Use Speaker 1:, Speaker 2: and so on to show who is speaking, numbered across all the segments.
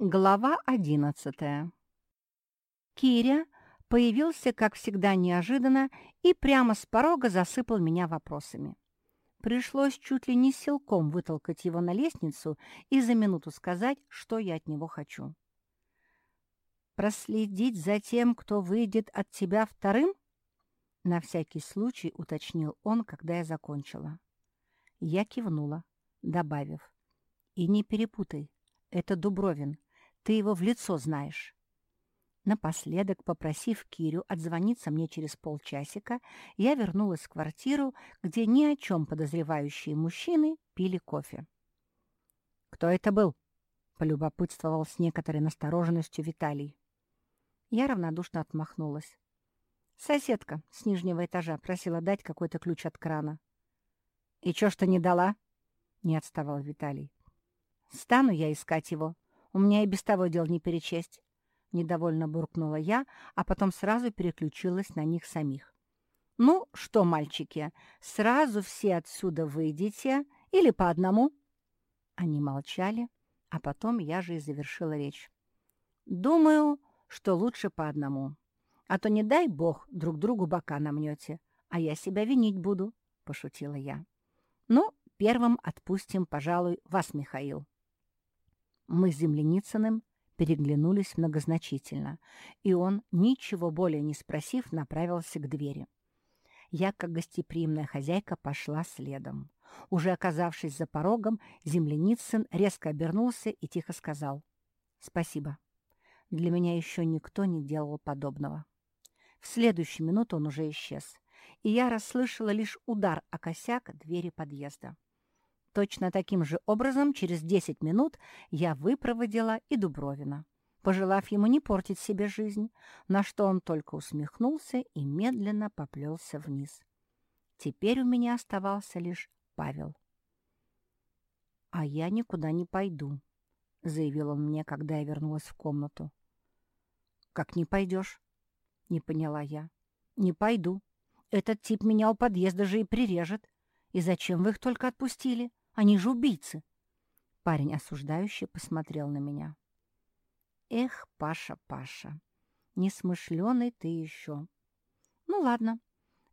Speaker 1: Глава одиннадцатая. Киря появился, как всегда, неожиданно и прямо с порога засыпал меня вопросами. Пришлось чуть ли не силком вытолкать его на лестницу и за минуту сказать, что я от него хочу. «Проследить за тем, кто выйдет от тебя вторым?» На всякий случай уточнил он, когда я закончила. Я кивнула, добавив. «И не перепутай, это Дубровин, ты его в лицо знаешь». Напоследок, попросив Кирю отзвониться мне через полчасика, я вернулась в квартиру, где ни о чем подозревающие мужчины пили кофе. «Кто это был?» — полюбопытствовал с некоторой настороженностью Виталий. Я равнодушно отмахнулась. Соседка с нижнего этажа просила дать какой-то ключ от крана. «И чё ж ты не дала?» — не отставал Виталий. «Стану я искать его. У меня и без того дел не перечесть. Недовольно буркнула я, а потом сразу переключилась на них самих. «Ну что, мальчики, сразу все отсюда выйдете или по одному?» Они молчали, а потом я же и завершила речь. «Думаю, что лучше по одному. А то, не дай бог, друг другу бока намнете, а я себя винить буду», — пошутила я. «Ну, первым отпустим, пожалуй, вас, Михаил». Мы с Земляницыным переглянулись многозначительно, и он, ничего более не спросив, направился к двери. Я, как гостеприимная хозяйка, пошла следом. Уже оказавшись за порогом, Земляницын резко обернулся и тихо сказал «Спасибо. Для меня еще никто не делал подобного». В следующую минуту он уже исчез, и я расслышала лишь удар о косяк двери подъезда. Точно таким же образом через 10 минут я выпроводила и Дубровина, пожелав ему не портить себе жизнь, на что он только усмехнулся и медленно поплелся вниз. Теперь у меня оставался лишь Павел. «А я никуда не пойду», — заявил он мне, когда я вернулась в комнату. «Как не пойдешь?» — не поняла я. «Не пойду. Этот тип меня у подъезда же и прирежет. И зачем вы их только отпустили? Они же убийцы. Парень осуждающий посмотрел на меня. Эх, Паша, Паша, несмышленый ты еще. Ну ладно,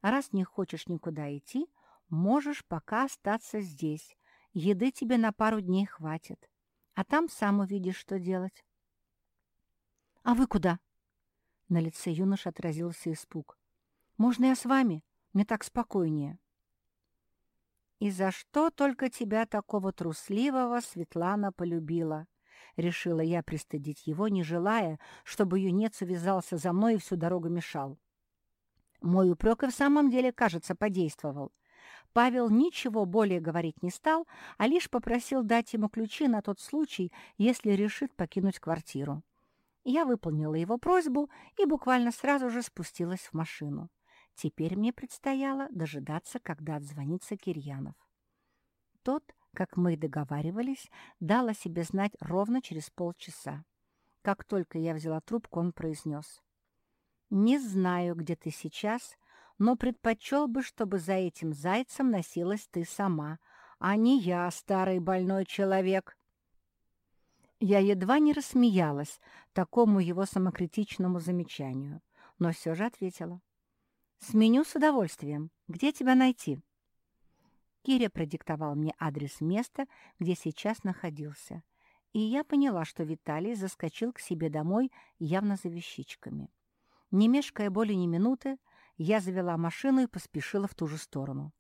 Speaker 1: раз не хочешь никуда идти, можешь пока остаться здесь. Еды тебе на пару дней хватит. А там сам увидишь, что делать. «А вы куда?» На лице юноши отразился испуг. «Можно я с вами? Мне так спокойнее». «И за что только тебя такого трусливого Светлана полюбила?» Решила я пристыдить его, не желая, чтобы юнец увязался за мной и всю дорогу мешал. Мой упрек и в самом деле, кажется, подействовал. Павел ничего более говорить не стал, а лишь попросил дать ему ключи на тот случай, если решит покинуть квартиру. Я выполнила его просьбу и буквально сразу же спустилась в машину. Теперь мне предстояло дожидаться, когда отзвонится Кирьянов. Тот, как мы и договаривались, дал о себе знать ровно через полчаса. Как только я взяла трубку, он произнес. «Не знаю, где ты сейчас, но предпочел бы, чтобы за этим зайцем носилась ты сама, а не я, старый больной человек». Я едва не рассмеялась такому его самокритичному замечанию, но все же ответила. «Сменю с удовольствием. Где тебя найти?» Киря продиктовал мне адрес места, где сейчас находился, и я поняла, что Виталий заскочил к себе домой явно за вещичками. Не мешкая более ни минуты, я завела машину и поспешила в ту же сторону.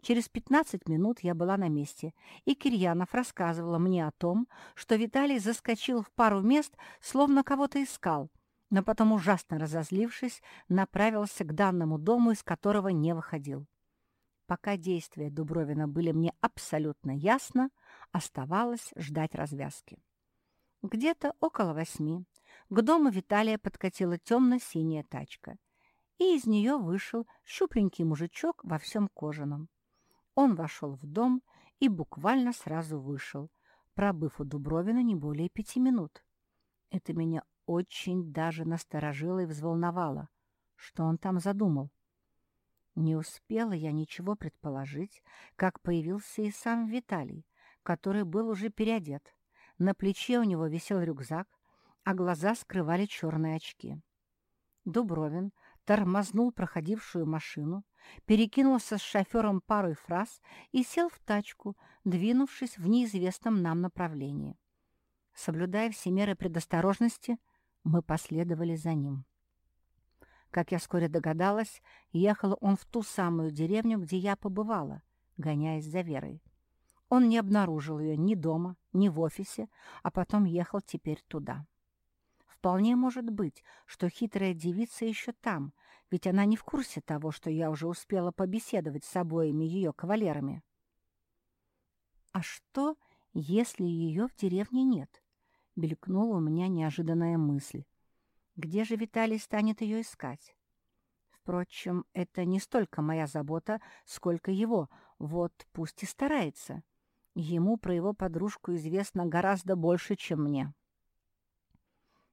Speaker 1: Через 15 минут я была на месте, и Кирьянов рассказывала мне о том, что Виталий заскочил в пару мест, словно кого-то искал, но потом, ужасно разозлившись, направился к данному дому, из которого не выходил. Пока действия Дубровина были мне абсолютно ясно, оставалось ждать развязки. Где-то около восьми к дому Виталия подкатила темно-синяя тачка, и из нее вышел щупленький мужичок во всем кожаном. Он вошел в дом и буквально сразу вышел, пробыв у Дубровина не более пяти минут. Это меня очень даже насторожило и взволновало. Что он там задумал? Не успела я ничего предположить, как появился и сам Виталий, который был уже переодет. На плече у него висел рюкзак, а глаза скрывали черные очки. Дубровин тормознул проходившую машину, перекинулся с шофером парой фраз и сел в тачку, двинувшись в неизвестном нам направлении. Соблюдая все меры предосторожности, мы последовали за ним. Как я вскоре догадалась, ехал он в ту самую деревню, где я побывала, гоняясь за Верой. Он не обнаружил ее ни дома, ни в офисе, а потом ехал теперь туда. Вполне может быть, что хитрая девица еще там, ведь она не в курсе того, что я уже успела побеседовать с обоими ее кавалерами. А что, если ее в деревне нет? Белькнула у меня неожиданная мысль. Где же Виталий станет ее искать? Впрочем, это не столько моя забота, сколько его. Вот пусть и старается. Ему про его подружку известно гораздо больше, чем мне.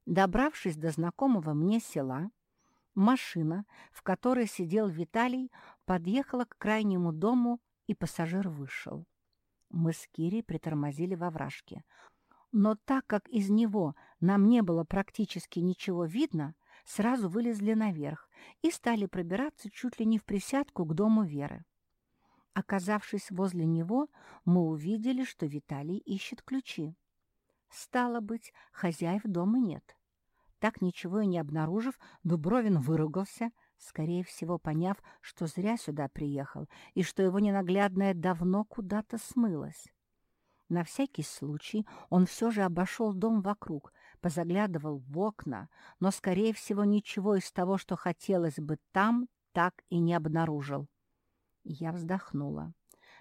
Speaker 1: Добравшись до знакомого мне села, машина, в которой сидел Виталий, подъехала к крайнему дому, и пассажир вышел. Мы с Кирей притормозили во вражке. Но так как из него нам не было практически ничего видно, сразу вылезли наверх и стали пробираться чуть ли не в присядку к дому Веры. Оказавшись возле него, мы увидели, что Виталий ищет ключи. Стало быть, хозяев дома нет. Так ничего и не обнаружив, Дубровин выругался, скорее всего, поняв, что зря сюда приехал и что его ненаглядное давно куда-то смылось. На всякий случай он все же обошел дом вокруг, позаглядывал в окна, но, скорее всего, ничего из того, что хотелось бы там, так и не обнаружил. Я вздохнула,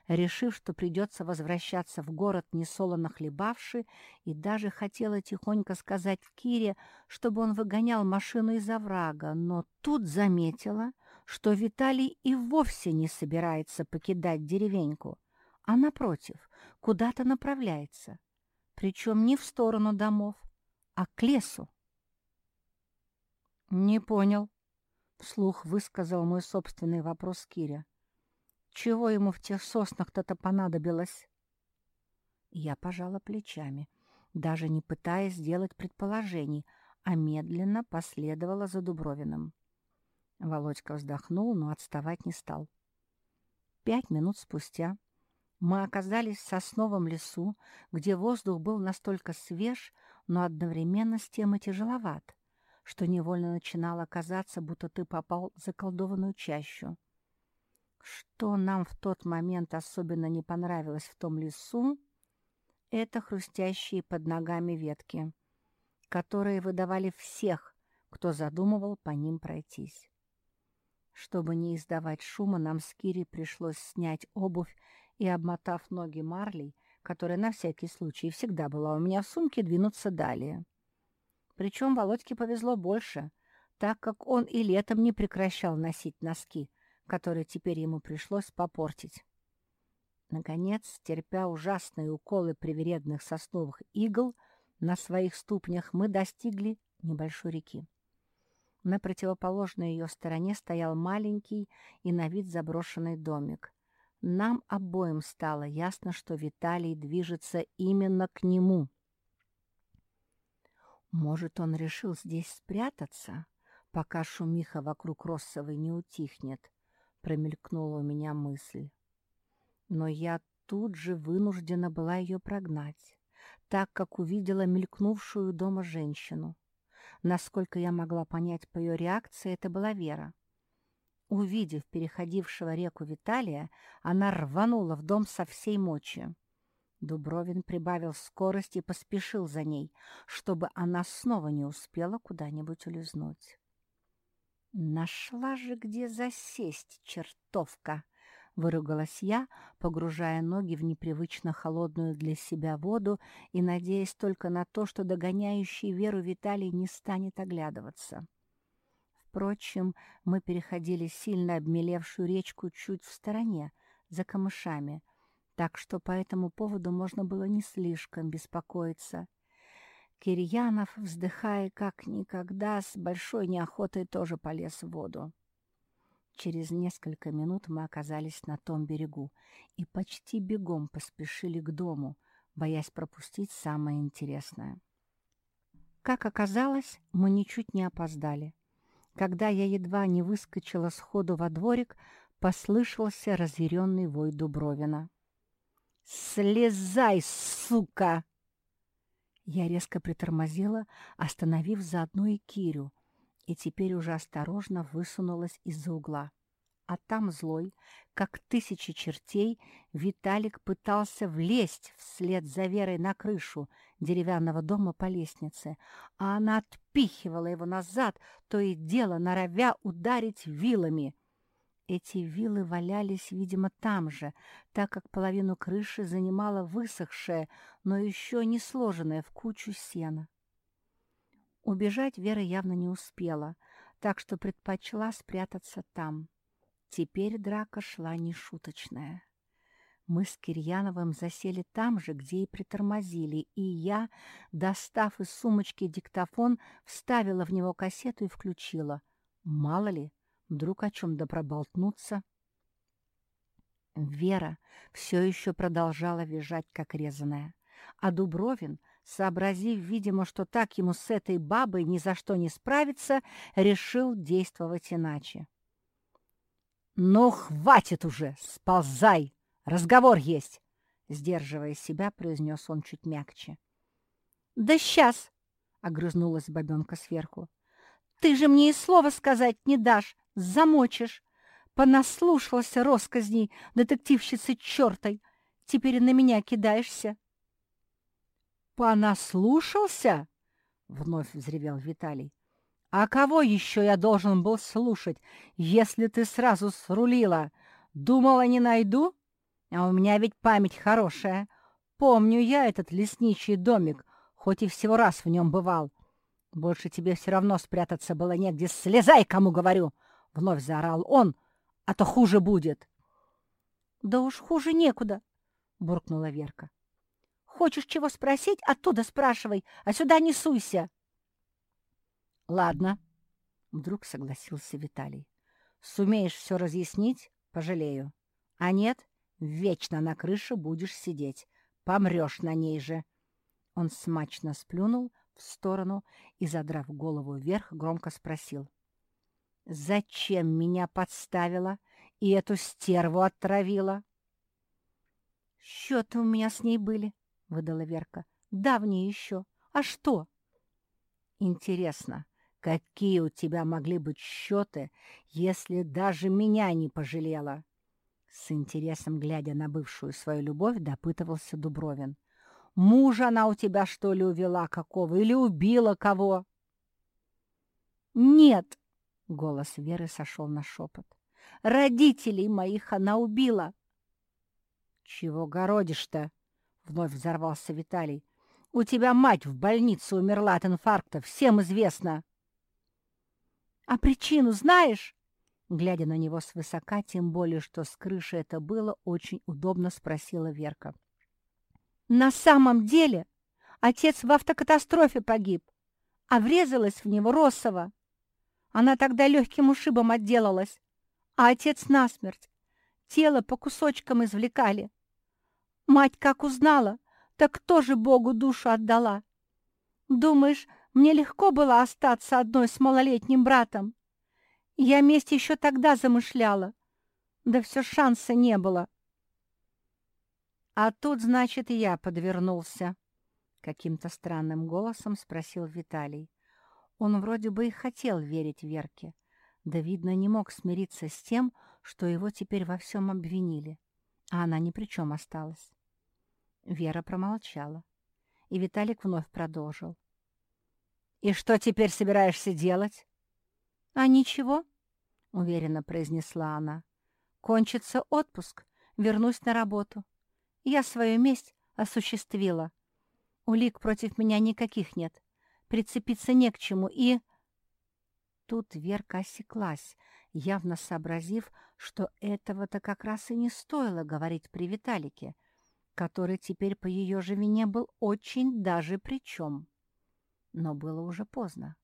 Speaker 1: решив, что придется возвращаться в город несолоно хлебавши, и даже хотела тихонько сказать Кире, чтобы он выгонял машину из оврага, но тут заметила, что Виталий и вовсе не собирается покидать деревеньку, а, напротив, куда-то направляется, причем не в сторону домов, а к лесу. «Не понял», — вслух высказал мой собственный вопрос Киря. Чего ему в тех соснах-то понадобилось? Я пожала плечами, даже не пытаясь сделать предположений, а медленно последовала за Дубровиным. Володька вздохнул, но отставать не стал. Пять минут спустя мы оказались в сосновом лесу, где воздух был настолько свеж, но одновременно с тем и тяжеловат, что невольно начинало казаться, будто ты попал в заколдованную чащу. Что нам в тот момент особенно не понравилось в том лесу, это хрустящие под ногами ветки, которые выдавали всех, кто задумывал по ним пройтись. Чтобы не издавать шума, нам с Кири пришлось снять обувь и, обмотав ноги марлей, которая на всякий случай всегда была у меня в сумке, двинуться далее. Причем Володьке повезло больше, так как он и летом не прекращал носить носки, который теперь ему пришлось попортить. Наконец, терпя ужасные уколы привередных сосновых игл, на своих ступнях мы достигли небольшой реки. На противоположной ее стороне стоял маленький и на вид заброшенный домик. Нам обоим стало ясно, что Виталий движется именно к нему. Может, он решил здесь спрятаться, пока шумиха вокруг Россовой не утихнет, промелькнула у меня мысль. Но я тут же вынуждена была ее прогнать, так как увидела мелькнувшую дома женщину. Насколько я могла понять по ее реакции, это была Вера. Увидев переходившего реку Виталия, она рванула в дом со всей мочи. Дубровин прибавил скорость и поспешил за ней, чтобы она снова не успела куда-нибудь улизнуть. «Нашла же где засесть, чертовка!» — выругалась я, погружая ноги в непривычно холодную для себя воду и надеясь только на то, что догоняющий Веру Виталий не станет оглядываться. Впрочем, мы переходили сильно обмелевшую речку чуть в стороне, за камышами, так что по этому поводу можно было не слишком беспокоиться — Кирьянов, вздыхая как никогда, с большой неохотой тоже полез в воду. Через несколько минут мы оказались на том берегу и почти бегом поспешили к дому, боясь пропустить самое интересное. Как оказалось, мы ничуть не опоздали. Когда я едва не выскочила сходу во дворик, послышался разъяренный вой Дубровина. «Слезай, сука!» Я резко притормозила, остановив заодно и Кирю, и теперь уже осторожно высунулась из-за угла. А там злой, как тысячи чертей, Виталик пытался влезть вслед за Верой на крышу деревянного дома по лестнице, а она отпихивала его назад, то и дело норовя ударить вилами. Эти вилы валялись, видимо, там же, так как половину крыши занимала высохшая, но еще не сложенная в кучу сена. Убежать Вера явно не успела, так что предпочла спрятаться там. Теперь драка шла нешуточная. Мы с Кирьяновым засели там же, где и притормозили, и я, достав из сумочки диктофон, вставила в него кассету и включила. Мало ли, вдруг о чем да проболтнуться. Вера все еще продолжала визжать, как резаная, а Дубровин, сообразив, видимо, что так ему с этой бабой ни за что не справиться, решил действовать иначе. «Ну, хватит уже! Сползай! Разговор есть!» Сдерживая себя, произнес он чуть мягче. «Да сейчас!» — огрызнулась бабенка сверху. «Ты же мне и слова сказать не дашь, замочишь. Понаслушался росказней детективщицы чертой. Теперь на меня кидаешься». «Понаслушался?» — вновь взревел Виталий. «А кого еще я должен был слушать, если ты сразу срулила? Думала, не найду? А у меня ведь память хорошая. Помню я этот лесничий домик, хоть и всего раз в нем бывал. Больше тебе все равно спрятаться было негде. Слезай, кому говорю!» — вновь заорал он. «А то хуже будет!» «Да уж хуже некуда!» — буркнула Верка. «Хочешь чего спросить, оттуда спрашивай, а сюда не суйся!» «Ладно», — вдруг согласился Виталий. «Сумеешь все разъяснить — пожалею. А нет, вечно на крыше будешь сидеть. Помрешь на ней же». Он смачно сплюнул в сторону и, задрав голову вверх, громко спросил. «Зачем меня подставила и эту стерву отравила?» «Счеты у меня с ней были», — выдала Верка. «Давние еще. А что?» «Интересно, Какие у тебя могли быть счеты, если даже меня не пожалела?» С интересом, глядя на бывшую свою любовь, допытывался Дубровин. «Мужа она у тебя, что ли, увела какого или убила кого?» «Нет!» — голос Веры сошел на шепот. «Родителей моих она убила!» «Чего городишь-то?» — вновь взорвался Виталий. «У тебя мать в больнице умерла от инфаркта, всем известно!» «А причину знаешь?» Глядя на него свысока, тем более, что с крыши это было, очень удобно спросила Верка. «На самом деле отец в автокатастрофе погиб, а врезалась в него Россова. Она тогда легким ушибом отделалась, а отец насмерть. Тело по кусочкам извлекали. Мать как узнала, так тоже Богу душу отдала. Думаешь, мне легко было остаться одной с малолетним братом. Я месть еще тогда замышляла. Да все шанса не было. А тут, значит, я подвернулся. Каким-то странным голосом спросил Виталий. Он вроде бы и хотел верить Верке, да, видно, не мог смириться с тем, что его теперь во всем обвинили, а она ни при чем осталась. Вера промолчала, и Виталик вновь продолжил. «И что теперь собираешься делать?» «А ничего», — уверенно произнесла она. «Кончится отпуск, вернусь на работу. Я свою месть осуществила. Улик против меня никаких нет. Прицепиться не к чему и...» Тут Верка осеклась, явно сообразив, что этого-то как раз и не стоило говорить при Виталике, который теперь по ее же вине был очень даже при чем. Но было уже поздно.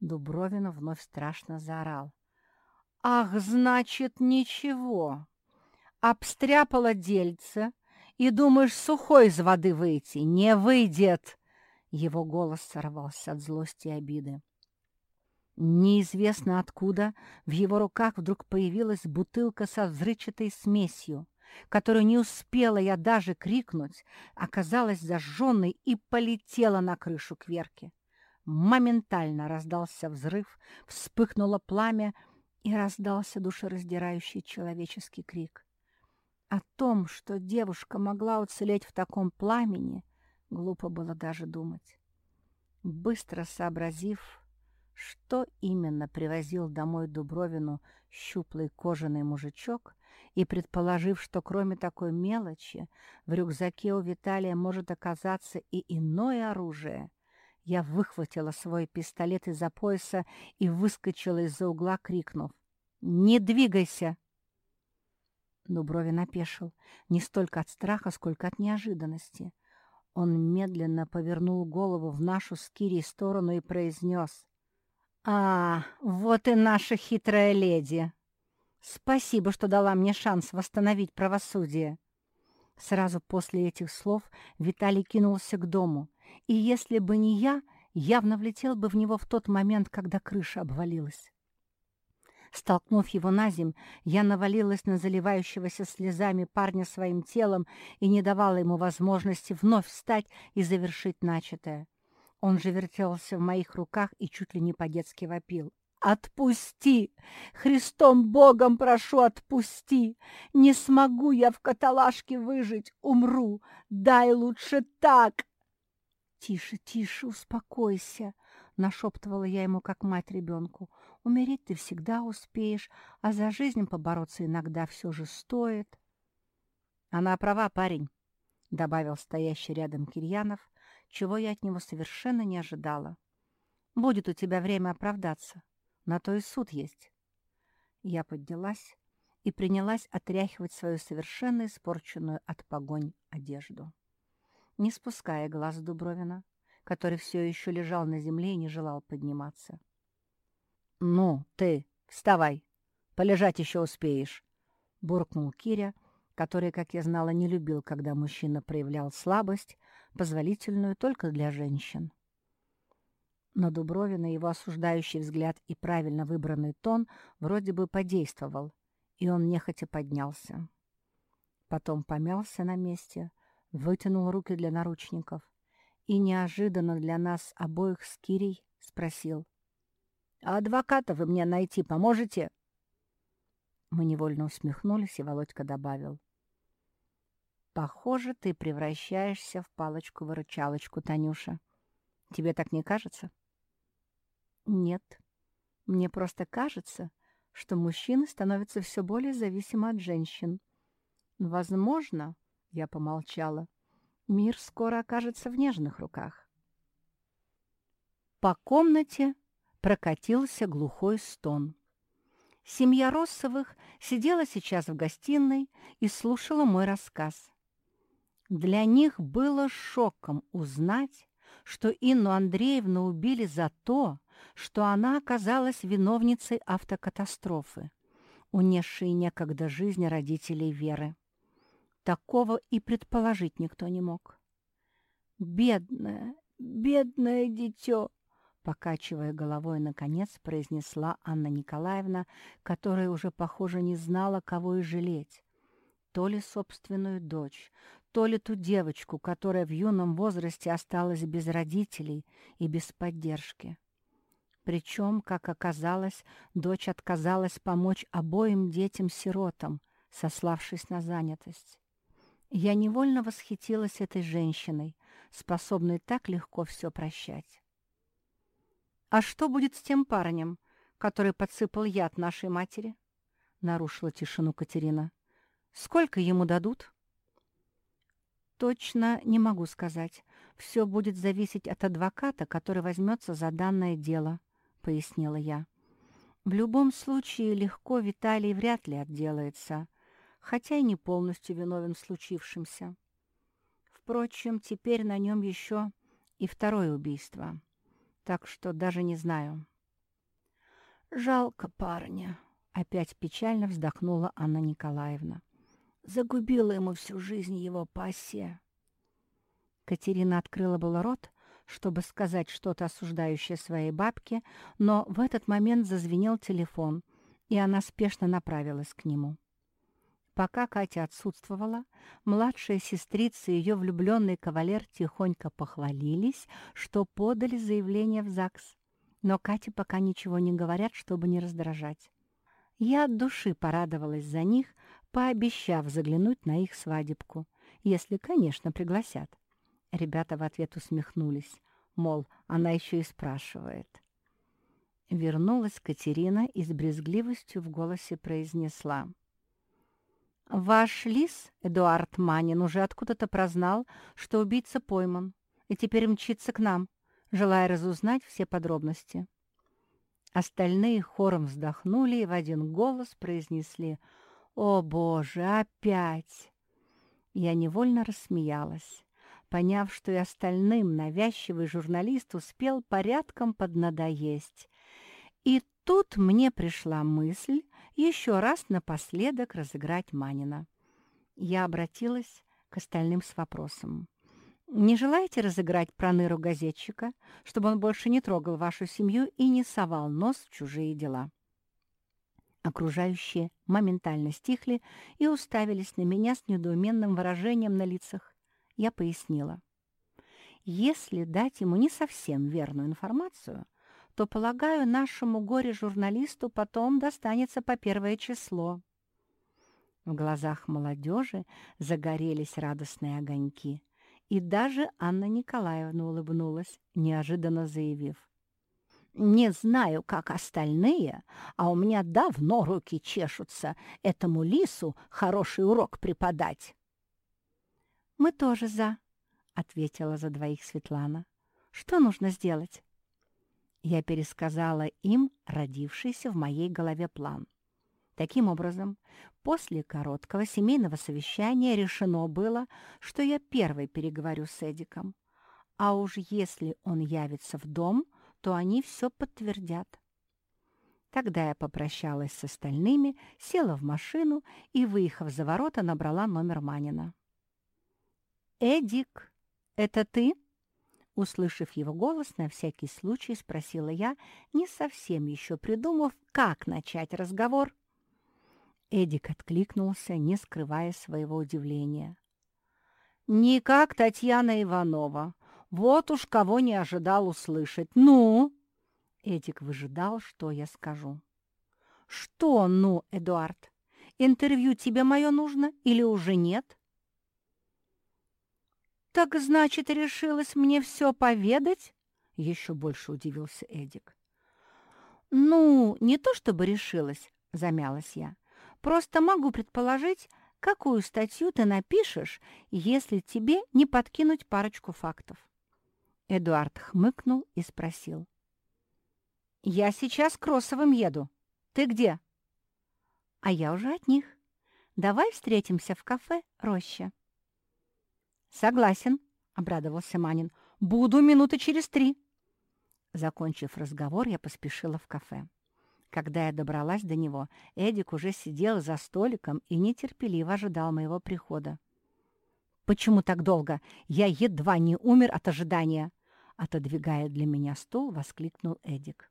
Speaker 1: Дубровин вновь страшно заорал. «Ах, значит, ничего! Обстряпала дельце И думаешь, сухой из воды выйти? Не выйдет!» Его голос сорвался от злости и обиды. Неизвестно откуда в его руках вдруг появилась бутылка со взрывчатой смесью, которую не успела я даже крикнуть, оказалась зажженной и полетела на крышу кверки. Моментально раздался взрыв, вспыхнуло пламя и раздался душераздирающий человеческий крик. О том, что девушка могла уцелеть в таком пламени, глупо было даже думать. Быстро сообразив, что именно привозил домой Дубровину щуплый кожаный мужичок, и предположив, что кроме такой мелочи в рюкзаке у Виталия может оказаться и иное оружие, я выхватила свой пистолет из-за пояса и выскочила из-за угла, крикнув «Не двигайся!». Дубровин опешил не столько от страха, сколько от неожиданности. Он медленно повернул голову в нашу с Кирей сторону и произнес «А, вот и наша хитрая леди! Спасибо, что дала мне шанс восстановить правосудие!» Сразу после этих слов Виталий кинулся к дому, и если бы не я, явно влетел бы в него в тот момент, когда крыша обвалилась. Столкнув его на земь, я навалилась на заливающегося слезами парня своим телом и не давала ему возможности вновь встать и завершить начатое. Он же вертелся в моих руках и чуть ли не по-детски вопил. «Отпусти! Христом Богом прошу, отпусти! Не смогу я в каталажке выжить, умру! Дай лучше так!» «Тише, тише, успокойся!» — нашептывала я ему, как мать ребенку. «Умереть ты всегда успеешь, а за жизнь побороться иногда все же стоит». «Она права, парень», — добавил стоящий рядом Кирьянов, чего я от него совершенно не ожидала. «Будет у тебя время оправдаться. На то и суд есть». Я поднялась и принялась отряхивать свою совершенно испорченную от погонь одежду. Не спуская глаз Дубровина, который все еще лежал на земле и не желал подниматься. «Ну, ты, вставай, полежать еще успеешь», — буркнул Киря, который, как я знала, не любил, когда мужчина проявлял слабость, позволительную только для женщин. На Дубровина его осуждающий взгляд и правильно выбранный тон вроде бы подействовал, и он нехотя поднялся. Потом помялся на месте, вытянул руки для наручников и неожиданно для нас обоих с Кирей спросил. «А адвоката вы мне найти поможете?» Мы невольно усмехнулись, и Володька добавил. Похоже, ты превращаешься в палочку-выручалочку, Танюша. Тебе так не кажется? Нет. Мне просто кажется, что мужчины становятся все более зависимы от женщин. Возможно, я помолчала, мир скоро окажется в нежных руках. По комнате прокатился глухой стон. Семья Россовых сидела сейчас в гостиной и слушала мой рассказ. Для них было шоком узнать, что Инну Андреевну убили за то, что она оказалась виновницей автокатастрофы, унесшей некогда жизнь родителей Веры. Такого и предположить никто не мог. «Бедное, бедное дитё!» Покачивая головой, наконец произнесла Анна Николаевна, которая уже, похоже, не знала, кого и жалеть. То ли собственную дочь, то ли ту девочку, которая в юном возрасте осталась без родителей и без поддержки. Причем, как оказалось, дочь отказалась помочь обоим детям-сиротам, сославшись на занятость. Я невольно восхитилась этой женщиной, способной так легко все прощать. «А что будет с тем парнем, который подсыпал яд нашей матери?» — нарушила тишину Катерина. «Сколько ему дадут?» Точно не могу сказать. Все будет зависеть от адвоката, который возьмется за данное дело, пояснила я. В любом случае, легко Виталий вряд ли отделается, хотя и не полностью виновен в случившемся. Впрочем, теперь на нем еще и второе убийство, так что даже не знаю. «Жалко парня», — опять печально вздохнула Анна Николаевна. Загубила ему всю жизнь его пассия. Катерина открыла было рот, чтобы сказать что-то осуждающее своей бабке, но в этот момент зазвенел телефон, и она спешно направилась к нему. Пока Катя отсутствовала, младшая сестрица и ее влюбленный кавалер тихонько похвалились, что подали заявление в ЗАГС. Но Кате пока ничего не говорят, чтобы не раздражать. Я от души порадовалась за них, пообещав заглянуть на их свадебку, если, конечно, пригласят. Ребята в ответ усмехнулись, мол, она еще и спрашивает. Вернулась Катерина и с брезгливостью в голосе произнесла. «Ваш лис, Эдуард Манин, уже откуда-то прознал, что убийца пойман, и теперь мчится к нам, желая разузнать все подробности». Остальные хором вздохнули и в один голос произнесли «О, Боже, опять!» Я невольно рассмеялась поняв, что и остальным навязчивый журналист успел порядком поднадоесть. И тут мне пришла мысль еще раз напоследок разыграть Манина. Я обратилась к остальным с вопросом. «Не желаете разыграть проныру газетчика, чтобы он больше не трогал вашу семью и не совал нос в чужие дела?» Окружающие моментально стихли и уставились на меня с недоуменным выражением на лицах я пояснила. Если дать ему не совсем верную информацию, то, полагаю, нашему горе-журналисту потом достанется по первое число. В глазах молодежи загорелись радостные огоньки, и даже Анна Николаевна улыбнулась, неожиданно заявив. «Не знаю, как остальные, а у меня давно руки чешутся этому лису хороший урок преподать». «Мы тоже за», — ответила за двоих Светлана. «Что нужно сделать?» Я пересказала им родившийся в моей голове план. Таким образом, после короткого семейного совещания решено было, что я первой переговорю с Эдиком. А уж если он явится в дом, то они все подтвердят. Тогда я попрощалась с остальными, села в машину и, выехав за ворота, набрала номер Манина. «Эдик, это ты?» Услышав его голос, на всякий случай спросила я, не совсем еще придумав, как начать разговор. Эдик откликнулся, не скрывая своего удивления. «Не как Татьяна Иванова. Вот уж кого не ожидал услышать. Ну?» Эдик выжидал, что я скажу. «Что «ну», Эдуард? Интервью тебе мое нужно или уже нет?» «Так, значит, решилась мне все поведать?» Еще больше удивился Эдик. «Ну, не то чтобы решилась», — замялась я. «Просто могу предположить, какую статью ты напишешь, если тебе не подкинуть парочку фактов». Эдуард хмыкнул и спросил. «Я сейчас к Росовым еду. Ты где?» «А я уже от них. Давай встретимся в кафе «Роща». «Согласен», — обрадовался Манин. «Буду минуты через три». Закончив разговор, я поспешила в кафе. Когда я добралась до него, Эдик уже сидел за столиком и нетерпеливо ожидал моего прихода. «Почему так долго? Я едва не умер от ожидания!» Отодвигая для меня стул, воскликнул Эдик.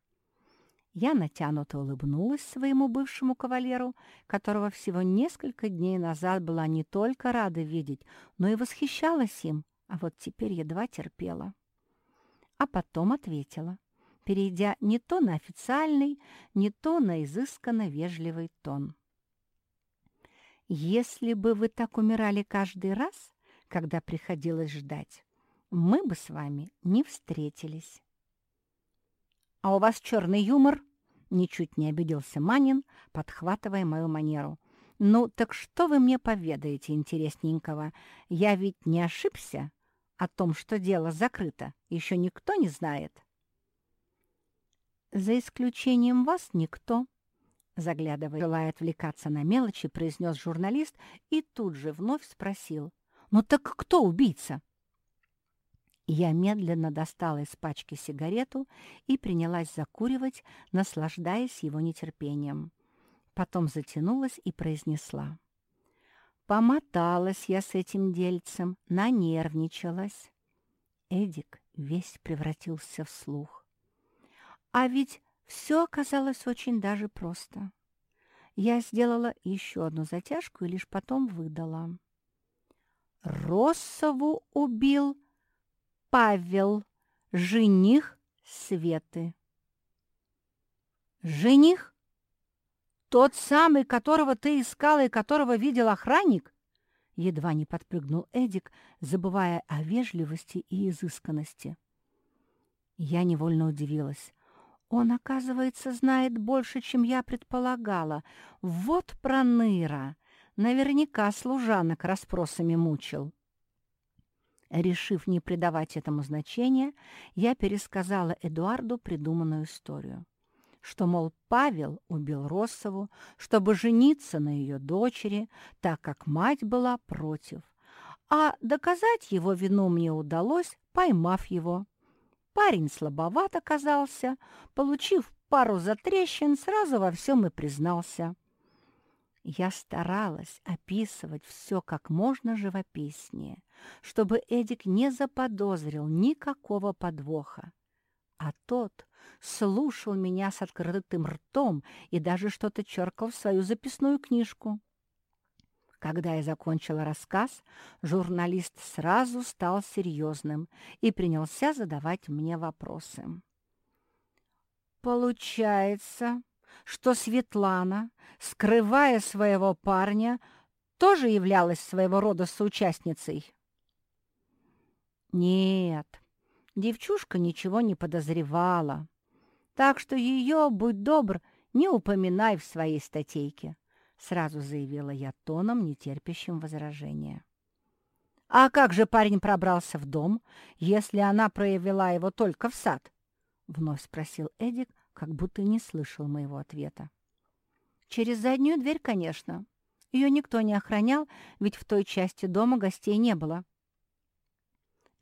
Speaker 1: Я натянуто улыбнулась своему бывшему кавалеру, которого всего несколько дней назад была не только рада видеть, но и восхищалась им, а вот теперь едва терпела. А потом ответила, перейдя не то на официальный, не то на изысканно вежливый тон. «Если бы вы так умирали каждый раз, когда приходилось ждать, мы бы с вами не встретились». «А у вас черный юмор?» — ничуть не обиделся Манин, подхватывая мою манеру. «Ну, так что вы мне поведаете интересненького? Я ведь не ошибся о том, что дело закрыто. Еще никто не знает». «За исключением вас никто», — заглядывая, желая отвлекаться на мелочи, произнес журналист и тут же вновь спросил. «Ну так кто убийца?» Я медленно достала из пачки сигарету и принялась закуривать, наслаждаясь его нетерпением. Потом затянулась и произнесла. Помоталась я с этим дельцем, нанервничалась. Эдик весь превратился в слух. А ведь все оказалось очень даже просто. Я сделала еще одну затяжку и лишь потом выдала. Россову убил Павел, жених Светы. «Жених? Тот самый, которого ты искала и которого видел охранник?» Едва не подпрыгнул Эдик, забывая о вежливости и изысканности. Я невольно удивилась. Он, оказывается, знает больше, чем я предполагала. Вот проныра! Наверняка служанок расспросами мучил. Решив не придавать этому значения, я пересказала Эдуарду придуманную историю. Что, мол, Павел убил Россову, чтобы жениться на ее дочери, так как мать была против. А доказать его вину мне удалось, поймав его. Парень слабоват оказался, получив пару затрещин, сразу во всем и признался. Я старалась описывать все как можно живописнее, чтобы Эдик не заподозрил никакого подвоха. А тот слушал меня с открытым ртом и даже что-то черкал в свою записную книжку. Когда я закончила рассказ, журналист сразу стал серьезным и принялся задавать мне вопросы. «Получается, что Светлана, скрывая своего парня, тоже являлась своего рода соучастницей?» «Нет, девчушка ничего не подозревала, так что ее, будь добр, не упоминай в своей статейке», сразу заявила я тоном, нетерпящим возражения. «А как же парень пробрался в дом, если она проявила его только в сад?» — вновь спросил Эдик, как будто не слышал моего ответа. «Через заднюю дверь, конечно. Ее никто не охранял, ведь в той части дома гостей не было».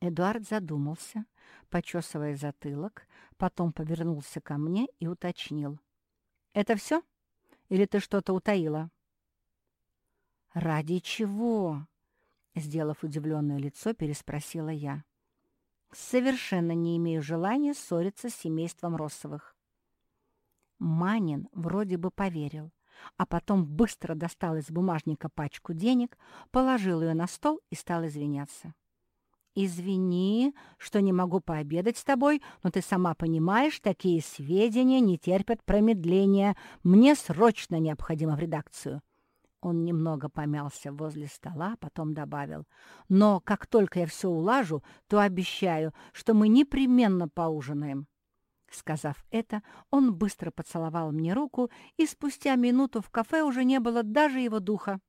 Speaker 1: Эдуард задумался, почесывая затылок, потом повернулся ко мне и уточнил. «Это все?» Или ты что-то утаила?» «Ради чего?» — сделав удивленное лицо, переспросила я. «Совершенно не имею желания ссориться с семейством Россовых». Манин вроде бы поверил, а потом быстро достал из бумажника пачку денег, положил ее на стол и стал извиняться. «Извини, что не могу пообедать с тобой, но ты сама понимаешь, такие сведения не терпят промедления. Мне срочно необходимо в редакцию». Он немного помялся возле стола, потом добавил. «Но как только я все улажу, то обещаю, что мы непременно поужинаем». Сказав это, он быстро поцеловал мне руку, и спустя минуту в кафе уже не было даже его духа.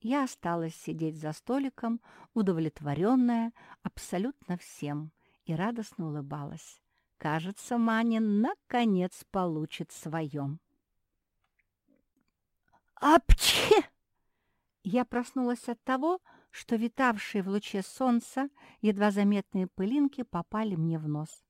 Speaker 1: Я осталась сидеть за столиком, удовлетворенная абсолютно всем, и радостно улыбалась. Кажется, Манин наконец получит своем. «Апчхи!» Я проснулась от того, что витавшие в луче солнца едва заметные пылинки попали мне в нос.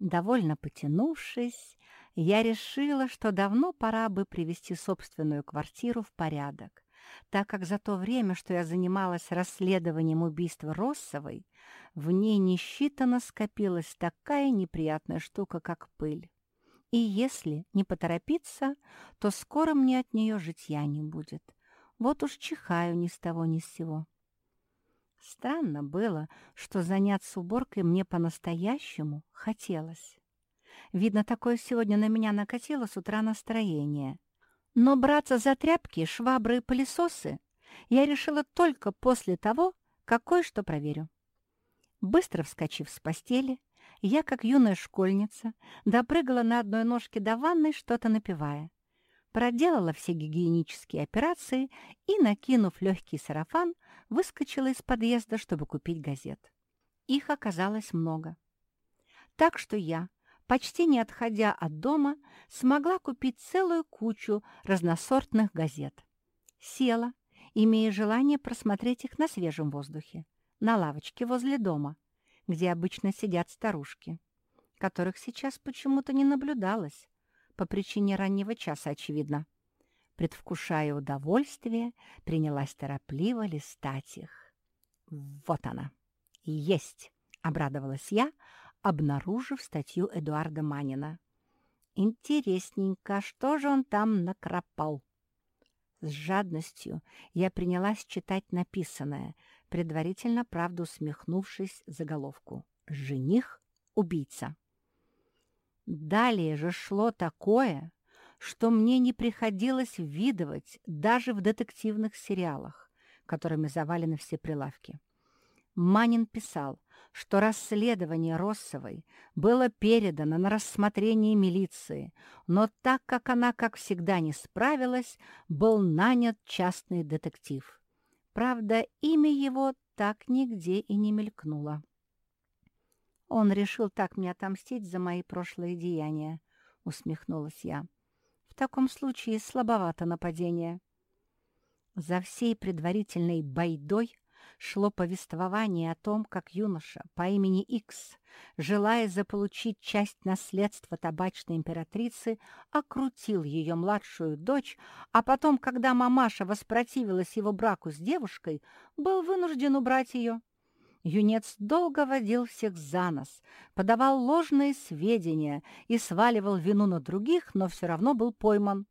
Speaker 1: Довольно потянувшись, я решила, что давно пора бы привести собственную квартиру в порядок, так как за то время, что я занималась расследованием убийства Россовой, в ней несчитанно скопилась такая неприятная штука, как пыль. И если не поторопиться, то скоро мне от нее житья не будет. Вот уж чихаю ни с того ни с сего. Странно было, что заняться уборкой мне по-настоящему хотелось. Видно, такое сегодня на меня накатило с утра настроение — но браться за тряпки, швабры и пылесосы я решила только после того, как кое-что проверю. Быстро вскочив с постели, я, как юная школьница, допрыгала на одной ножке до ванной, что-то напивая. Проделала все гигиенические операции и, накинув легкий сарафан, выскочила из подъезда, чтобы купить газет. Их оказалось много. Так что я, почти не отходя от дома, смогла купить целую кучу разносортных газет. Села, имея желание просмотреть их на свежем воздухе, на лавочке возле дома, где обычно сидят старушки, которых сейчас почему-то не наблюдалось, по причине раннего часа, очевидно. предвкушая удовольствие, принялась торопливо листать их. «Вот она! Есть!» — обрадовалась я, обнаружив статью Эдуарда Манина. «Интересненько, что же он там накропал?» С жадностью я принялась читать написанное, предварительно, правда, усмехнувшись заголовку. «Жених — убийца». Далее же шло такое, что мне не приходилось видывать даже в детективных сериалах, которыми завалены все прилавки. Манин писал, что расследование Россовой было передано на рассмотрение милиции, но так как она, как всегда, не справилась, был нанят частный детектив. Правда, имя его так нигде и не мелькнуло. «Он решил так мне отомстить за мои прошлые деяния», — усмехнулась я. «В таком случае слабовато нападение». За всей предварительной байдой шло повествование о том, как юноша по имени Икс, желая заполучить часть наследства табачной императрицы, окрутил ее младшую дочь, а потом, когда мамаша воспротивилась его браку с девушкой, был вынужден убрать ее. Юнец долго водил всех за нос, подавал ложные сведения и сваливал вину на других, но все равно был пойман.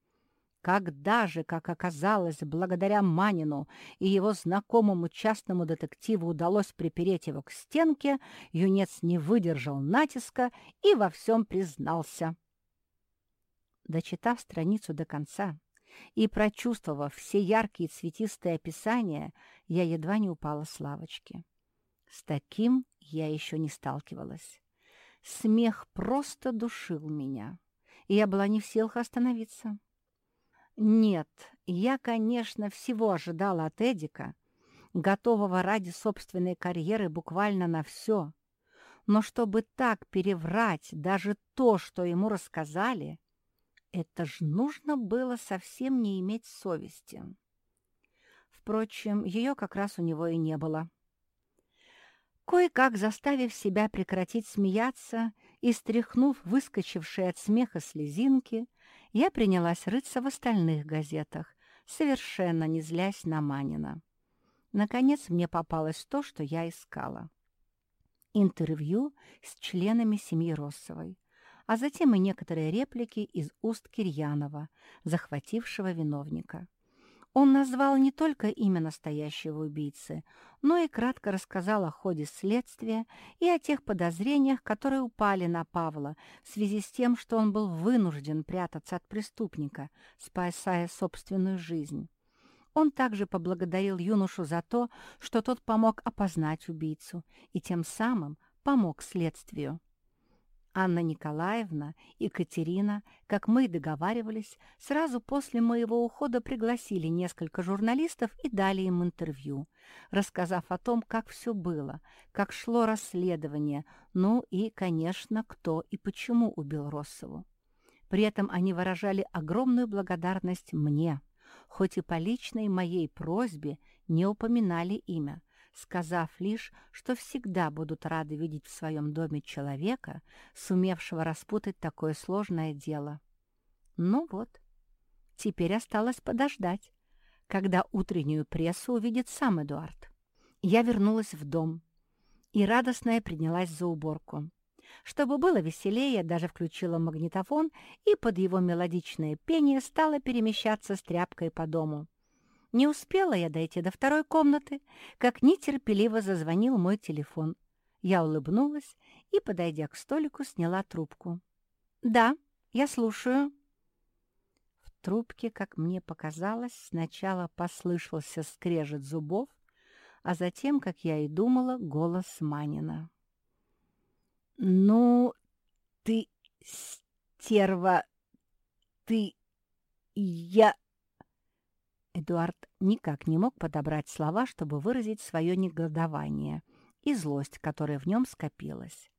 Speaker 1: Когда же, как оказалось, благодаря Манину и его знакомому частному детективу удалось припереть его к стенке, юнец не выдержал натиска и во всем признался. Дочитав страницу до конца и прочувствовав все яркие цветистые описания, я едва не упала с лавочки. С таким я еще не сталкивалась. Смех просто душил меня, и я была не в силах остановиться. Нет, я, конечно, всего ожидала от Эдика, готового ради собственной карьеры буквально на все. Но чтобы так переврать даже то, что ему рассказали, это ж нужно было совсем не иметь совести. Впрочем, ее как раз у него и не было. Кое-как заставив себя прекратить смеяться и стряхнув выскочившие от смеха слезинки, я принялась рыться в остальных газетах, совершенно не злясь на Манина. Наконец мне попалось то, что я искала. Интервью с членами семьи Россовой, а затем и некоторые реплики из уст Кирьянова, захватившего виновника. Он назвал не только имя настоящего убийцы, но и кратко рассказал о ходе следствия и о тех подозрениях, которые упали на Павла в связи с тем, что он был вынужден прятаться от преступника, спасая собственную жизнь. Он также поблагодарил юношу за то, что тот помог опознать убийцу и тем самым помог следствию. Анна Николаевна и Катерина, как мы и договаривались, сразу после моего ухода пригласили несколько журналистов и дали им интервью, рассказав о том, как все было, как шло расследование, ну и, конечно, кто и почему убил Россову. При этом они выражали огромную благодарность мне, хоть и по личной моей просьбе не упоминали имя, сказав лишь, что всегда будут рады видеть в своем доме человека, сумевшего распутать такое сложное дело. Ну вот, теперь осталось подождать, когда утреннюю прессу увидит сам Эдуард. Я вернулась в дом и радостная принялась за уборку. Чтобы было веселее, даже включила магнитофон и под его мелодичное пение стала перемещаться с тряпкой по дому. Не успела я дойти до второй комнаты, как нетерпеливо зазвонил мой телефон. Я улыбнулась и, подойдя к столику, сняла трубку. «Да, я слушаю». В трубке, как мне показалось, сначала послышался скрежет зубов, а затем, как я и думала, голос Манина. «Ну, ты, стерва, ты, я...» Эдуард никак не мог подобрать слова, чтобы выразить свое негодование и злость, которая в нем скопилась.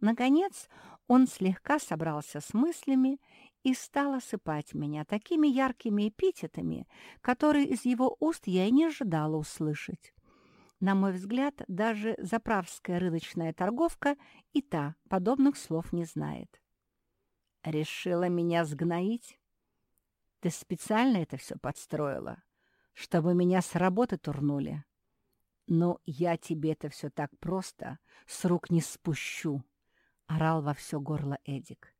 Speaker 1: Наконец он слегка собрался с мыслями и стал осыпать меня такими яркими эпитетами, которые из его уст я и не ожидала услышать. На мой взгляд, даже заправская рыночная торговка и та подобных слов не знает. «Решила меня сгноить?» Ты специально это все подстроила, чтобы меня с работы турнули. Но я тебе это все так просто с рук не спущу, — орал во все горло Эдик.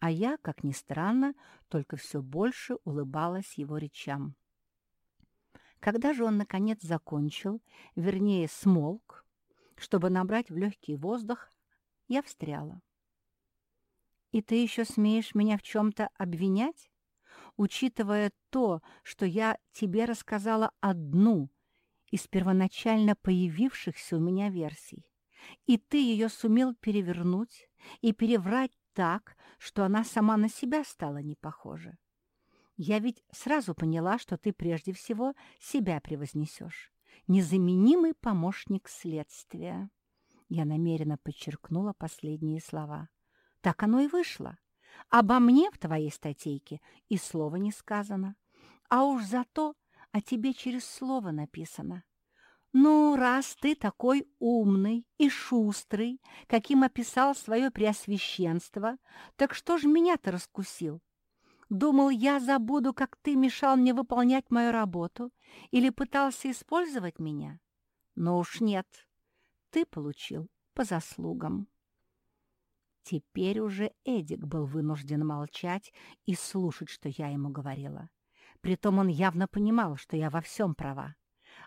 Speaker 1: А я, как ни странно, только все больше улыбалась его речам. Когда же он, наконец, закончил, вернее, смолк, чтобы набрать в легкий воздух, я встряла. «И ты еще смеешь меня в чем-то обвинять, учитывая то, что я тебе рассказала одну из первоначально появившихся у меня версий, и ты ее сумел перевернуть и переврать так, что она сама на себя стала не похожа. Я ведь сразу поняла, что ты прежде всего себя превознесешь. Незаменимый помощник следствия. Я намеренно подчеркнула последние слова. Так оно и вышло. Обо мне в твоей статейке и слова не сказано. А уж зато о тебе через слово написано. Ну, раз ты такой умный и шустрый, каким описал свое преосвященство, так что ж меня-то раскусил? Думал, я забуду, как ты мешал мне выполнять мою работу или пытался использовать меня? Но уж нет, ты получил по заслугам. Теперь уже Эдик был вынужден молчать и слушать, что я ему говорила. Притом он явно понимал, что я во всем права.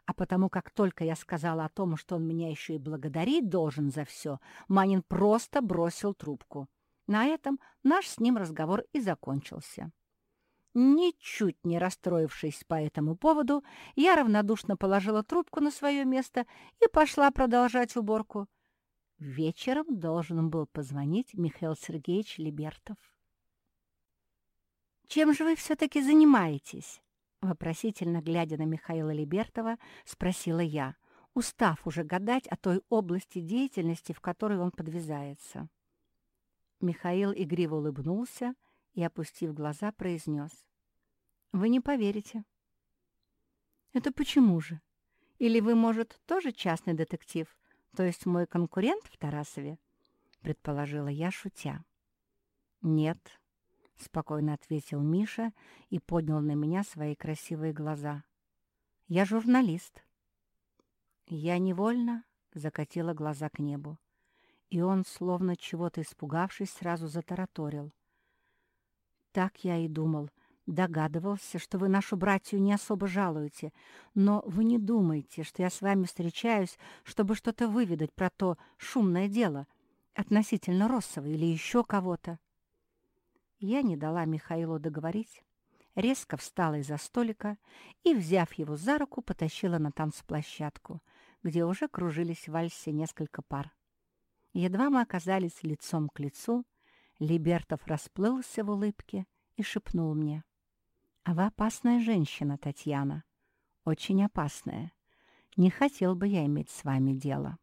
Speaker 1: А потому как только я сказала о том, что он меня еще и благодарить должен за все, Манин просто бросил трубку. На этом наш с ним разговор и закончился. Ничуть не расстроившись по этому поводу, я равнодушно положила трубку на свое место и пошла продолжать уборку. Вечером должен был позвонить Михаил Сергеевич Либертов. «Чем же вы все-таки занимаетесь?» Вопросительно глядя на Михаила Либертова, спросила я, устав уже гадать о той области деятельности, в которой он подвязается. Михаил игриво улыбнулся и, опустив глаза, произнес. «Вы не поверите». «Это почему же? Или вы, может, тоже частный детектив, то есть мой конкурент в Тарасове?» — предположила я, шутя. «Нет», — спокойно ответил Миша и поднял на меня свои красивые глаза. «Я журналист». Я невольно закатила глаза к небу и он, словно чего-то испугавшись, сразу затараторил. «Так я и думал. Догадывался, что вы нашу братью не особо жалуете, но вы не думаете, что я с вами встречаюсь, чтобы что-то выведать про то шумное дело относительно Россова или еще кого-то». Я не дала Михаилу договорить, резко встала из-за столика и, взяв его за руку, потащила на танцплощадку, где уже кружились в вальсе несколько пар. Едва мы оказались лицом к лицу, Либертов расплылся в улыбке и шепнул мне. «А вы опасная женщина, Татьяна. Очень опасная. Не хотел бы я иметь с вами дело».